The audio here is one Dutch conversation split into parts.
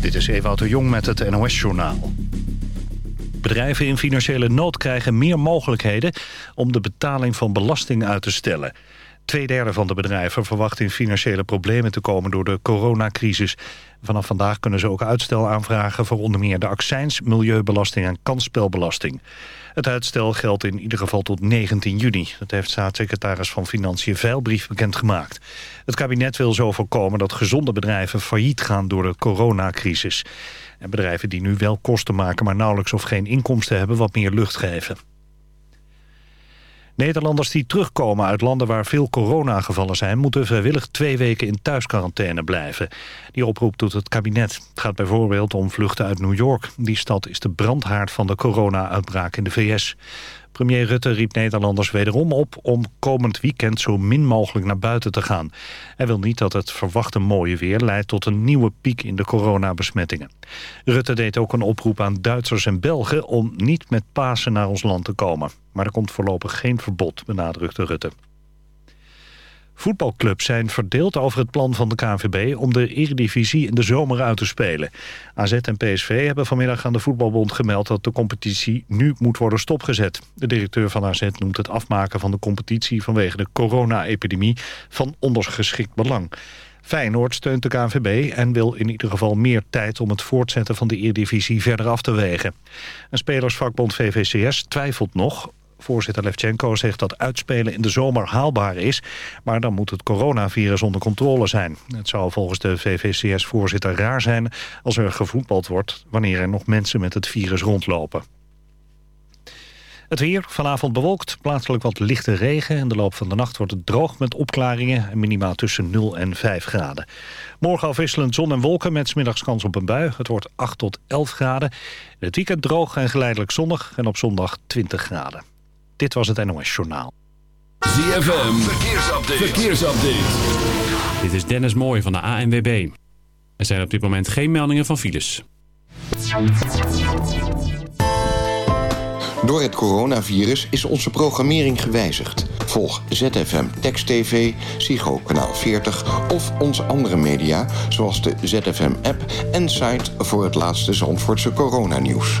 Dit is Ewout de Jong met het NOS-journaal. Bedrijven in financiële nood krijgen meer mogelijkheden... om de betaling van belasting uit te stellen. Tweederde van de bedrijven verwacht in financiële problemen te komen... door de coronacrisis. Vanaf vandaag kunnen ze ook uitstel aanvragen... voor onder meer de accijns, milieubelasting en kansspelbelasting. Het uitstel geldt in ieder geval tot 19 juni. Dat heeft staatssecretaris van Financiën Veilbrief bekendgemaakt. Het kabinet wil zo voorkomen dat gezonde bedrijven failliet gaan door de coronacrisis. En bedrijven die nu wel kosten maken, maar nauwelijks of geen inkomsten hebben, wat meer lucht geven. Nederlanders die terugkomen uit landen waar veel coronagevallen zijn... moeten vrijwillig twee weken in thuisquarantaine blijven. Die oproep doet het kabinet. Het gaat bijvoorbeeld om vluchten uit New York. Die stad is de brandhaard van de corona-uitbraak in de VS. Premier Rutte riep Nederlanders wederom op om komend weekend zo min mogelijk naar buiten te gaan. Hij wil niet dat het verwachte mooie weer leidt tot een nieuwe piek in de coronabesmettingen. Rutte deed ook een oproep aan Duitsers en Belgen om niet met Pasen naar ons land te komen. Maar er komt voorlopig geen verbod, benadrukte Rutte. Voetbalclubs zijn verdeeld over het plan van de KNVB om de Eredivisie in de zomer uit te spelen. AZ en PSV hebben vanmiddag aan de Voetbalbond gemeld dat de competitie nu moet worden stopgezet. De directeur van AZ noemt het afmaken van de competitie vanwege de corona-epidemie van ondergeschikt belang. Feyenoord steunt de KNVB en wil in ieder geval meer tijd om het voortzetten van de Eredivisie verder af te wegen. Een spelersvakbond VVCS twijfelt nog Voorzitter Levchenko zegt dat uitspelen in de zomer haalbaar is... maar dan moet het coronavirus onder controle zijn. Het zou volgens de VVCS-voorzitter raar zijn als er gevoetbald wordt... wanneer er nog mensen met het virus rondlopen. Het weer, vanavond bewolkt, plaatselijk wat lichte regen. In de loop van de nacht wordt het droog met opklaringen... en minimaal tussen 0 en 5 graden. Morgen afwisselend zon en wolken met smiddags kans op een bui. Het wordt 8 tot 11 graden. Het weekend droog en geleidelijk zonnig en op zondag 20 graden. Dit was het NOS Journaal. ZFM, verkeersupdate. verkeersupdate. Dit is Dennis Mooij van de ANWB. Er zijn op dit moment geen meldingen van files. Door het coronavirus is onze programmering gewijzigd. Volg ZFM Text TV, Psycho Kanaal 40 of onze andere media... zoals de ZFM-app en site voor het laatste Zandvoortse coronanieuws.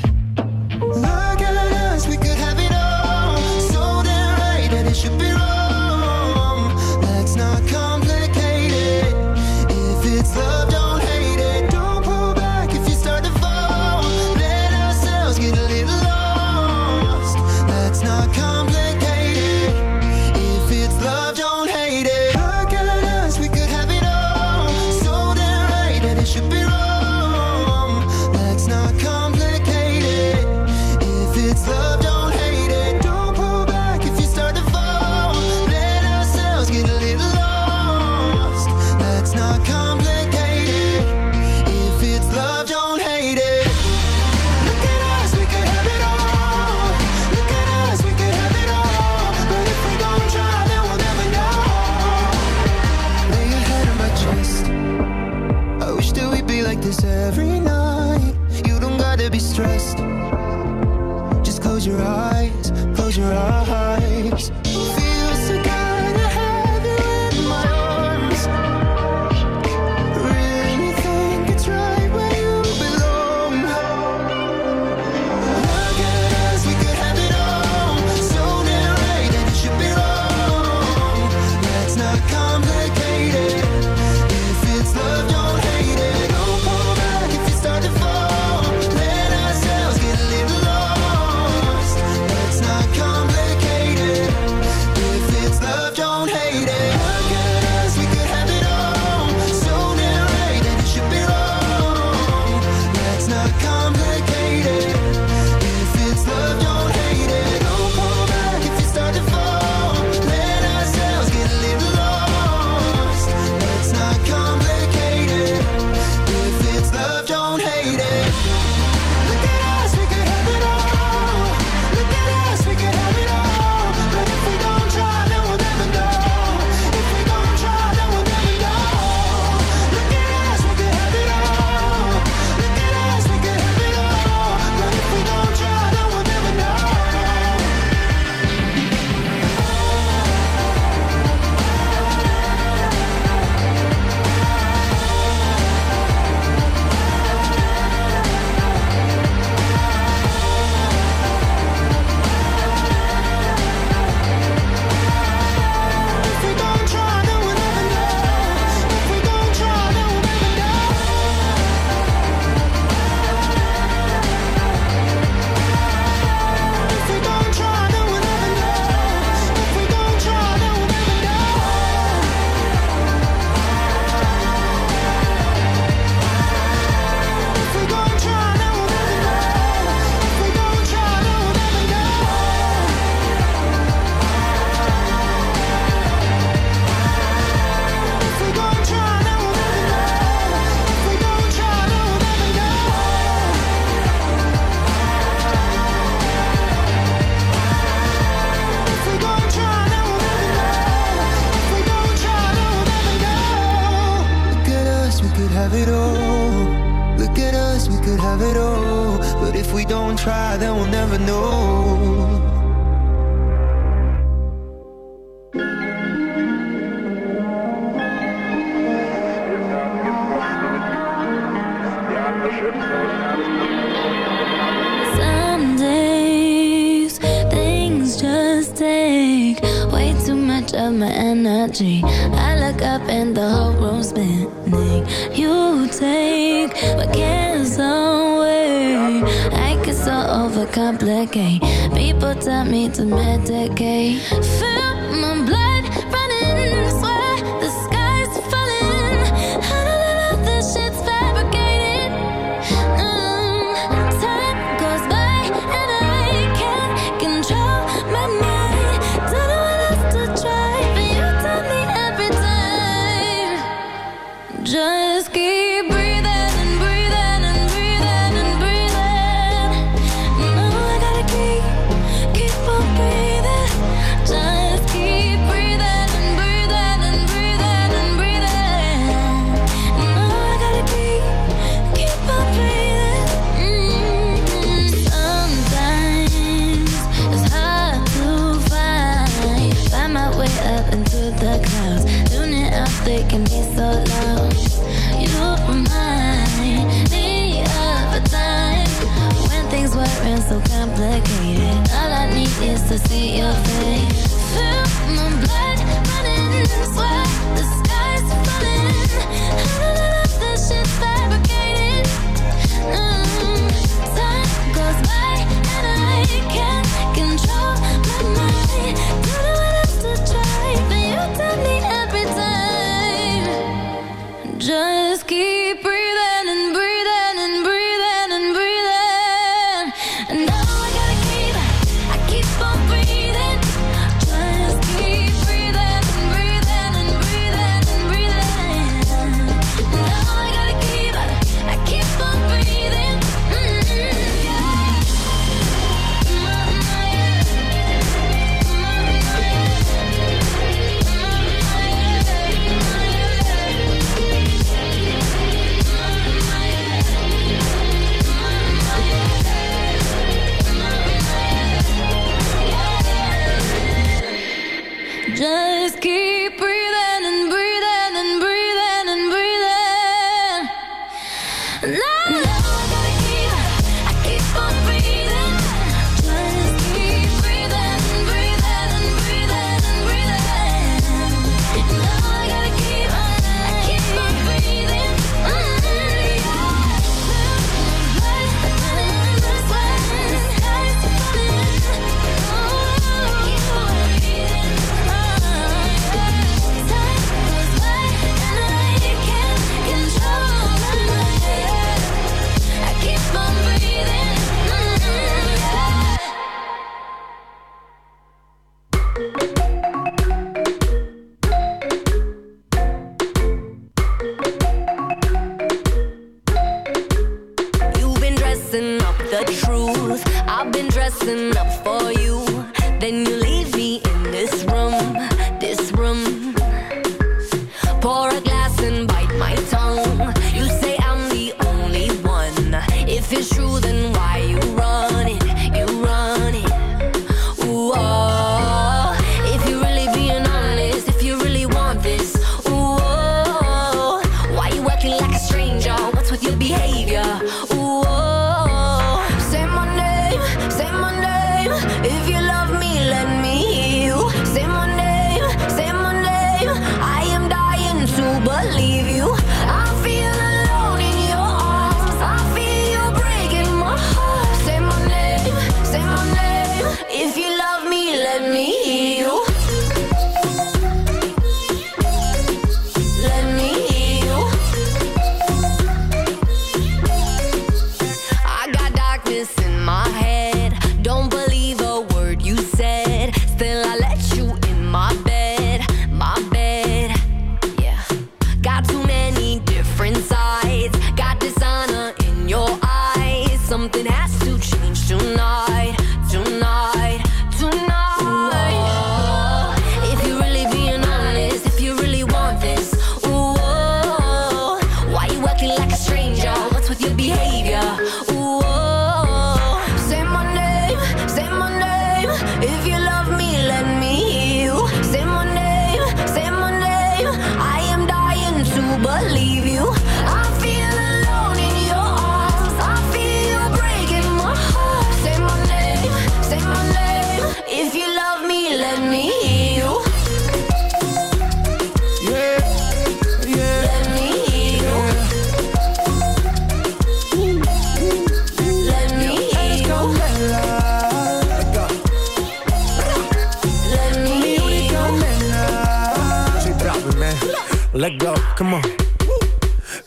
like this every night. You don't gotta be stressed. Just close your eyes, close your eyes.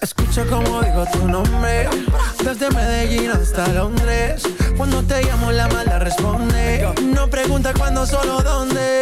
Escucha como digo tu nombre. Desde Medellín hasta Londres. Cuando te llamo la mala responde. No pregunta cuándo, solo dónde.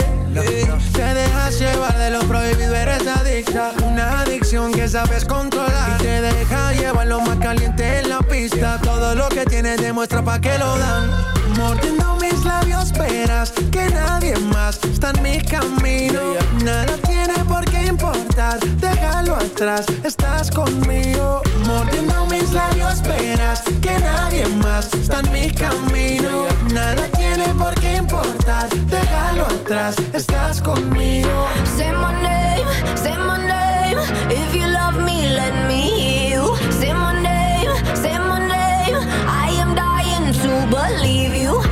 Te dejas llevar de lo prohibido, eres adicta. Una adicta que sabes controlar. Y te deja llevar lo más caliente en la pista. Todo lo que tienes demuestra pa' que lo dan. Mordiendo mis labios verás que nadie más está en mi camino. Nada tiene por qué importar, déjalo atrás, estás conmigo. Mordiendo mis labios verás que nadie más está en mi camino. Nada tiene por qué importar, déjalo atrás, estás conmigo. Say my name, say my name. believe you.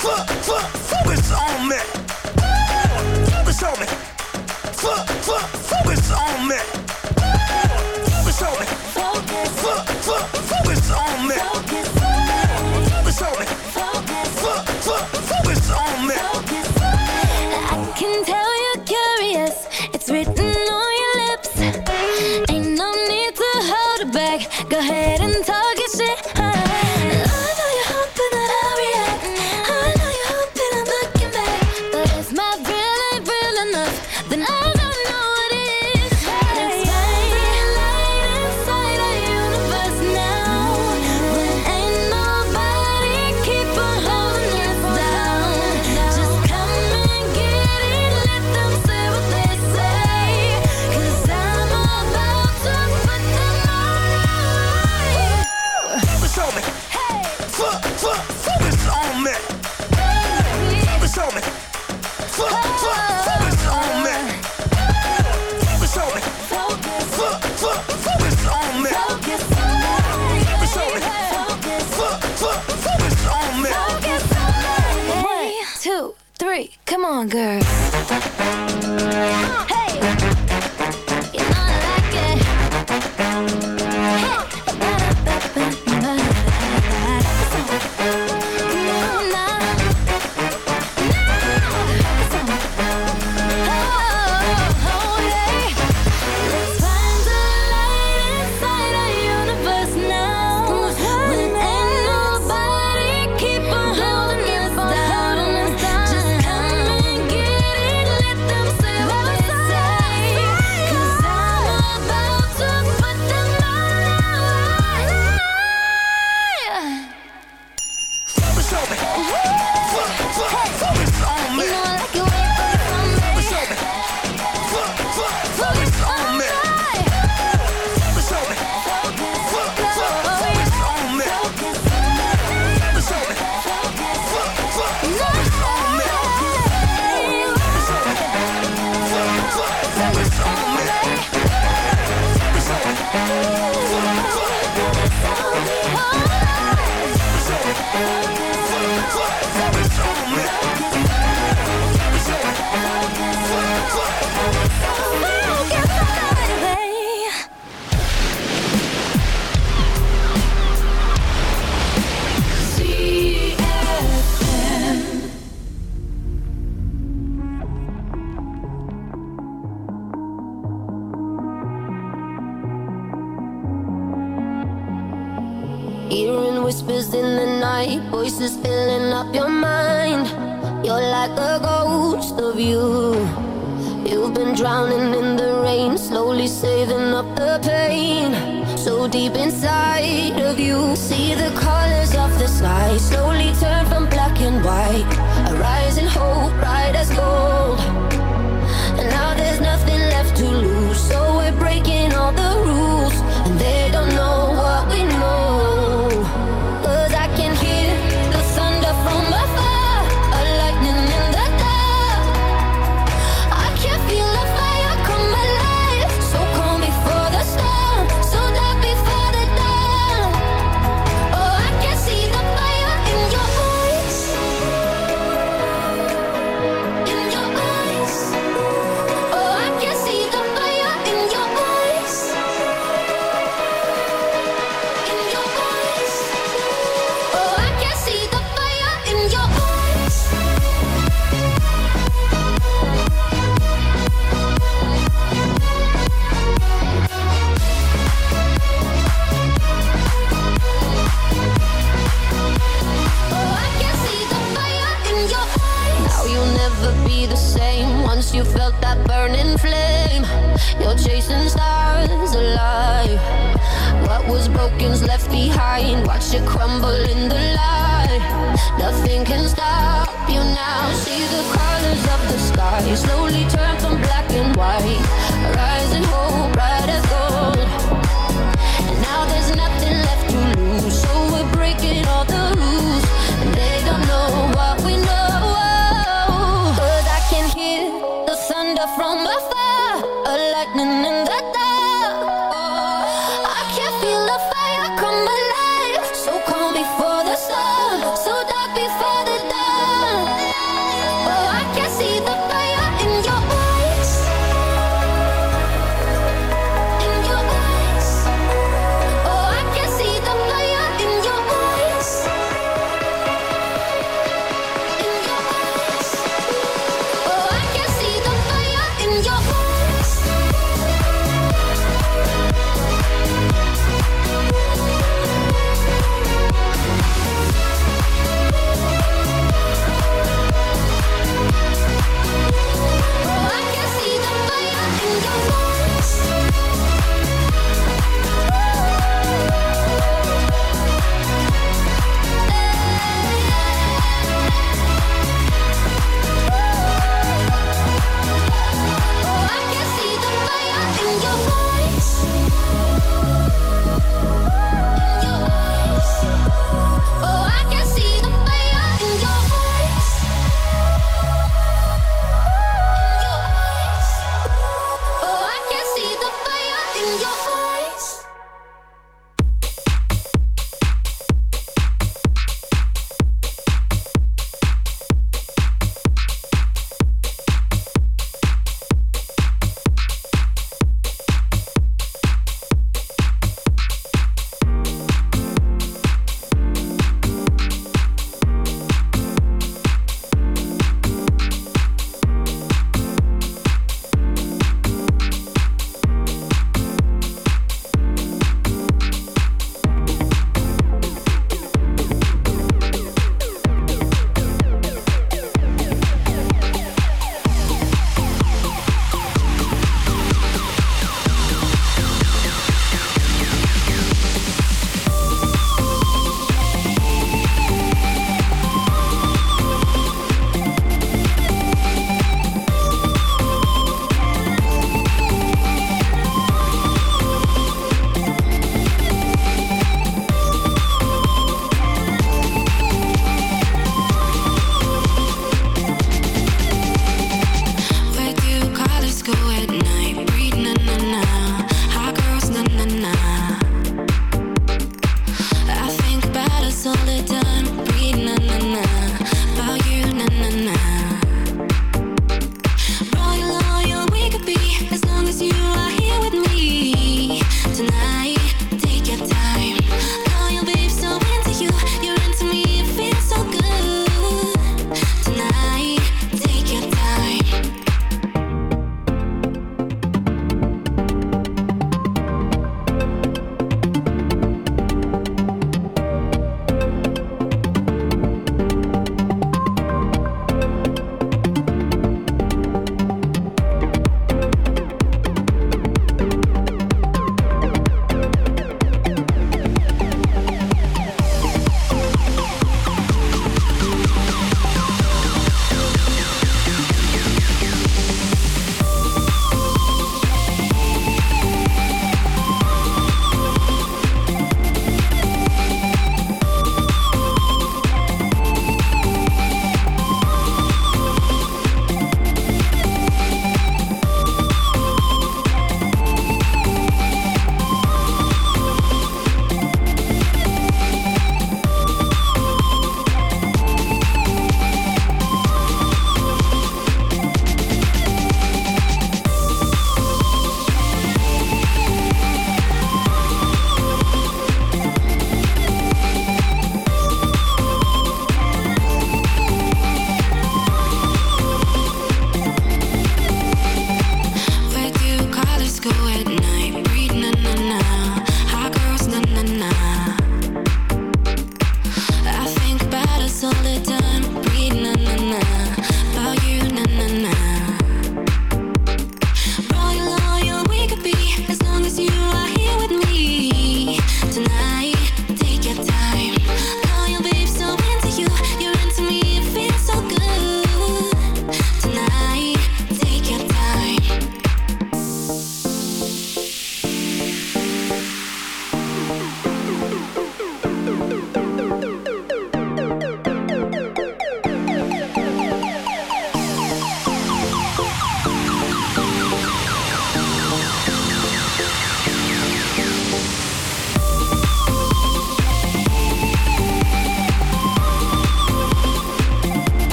Fuck, focus on me. Focus on me. Fuck, fuck, focus on me. Focus on me. Fuck, fuck, focus on me.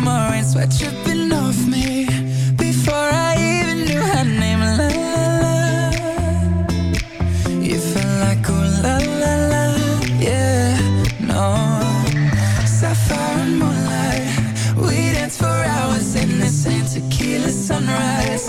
summer rain, sweat dripping off me? Before I even knew her name, la la la. You felt like, oh la la la, yeah, no. Sapphire and moonlight, we danced for hours in the sand Tequila sunrise.